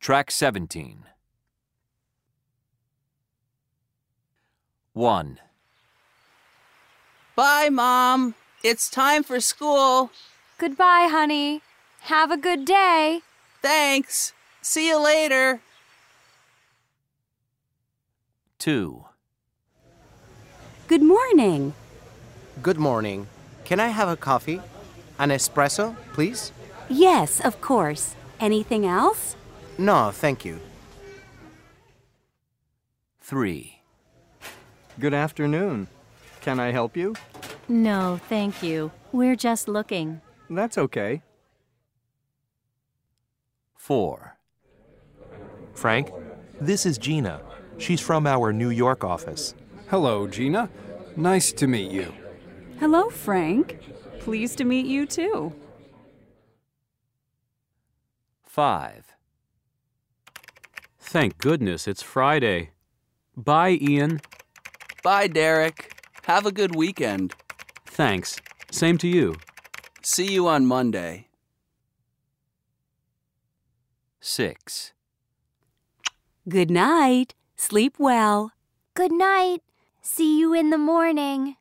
Track 17. 1, Bye, Mom. It's time for school. Goodbye, honey. Have a good day. Thanks. See you later. 2, Good morning. Good morning. Can I have a coffee? An espresso, please? Yes, of course. Anything else? No, thank you. 3, Good afternoon. Can I help you? No, thank you. We're just looking. That's okay. 4, Frank, this is Gina. She's from our New York office. Hello, Gina. Nice to meet you. Hello, Frank. Pleased to meet you too. 5, Thank goodness it's Friday. Bye, Ian. Bye, Derek. Have a good weekend. Thanks. Same to you. See you on Monday. 6, Good night. Sleep well. Good night. See you in the morning.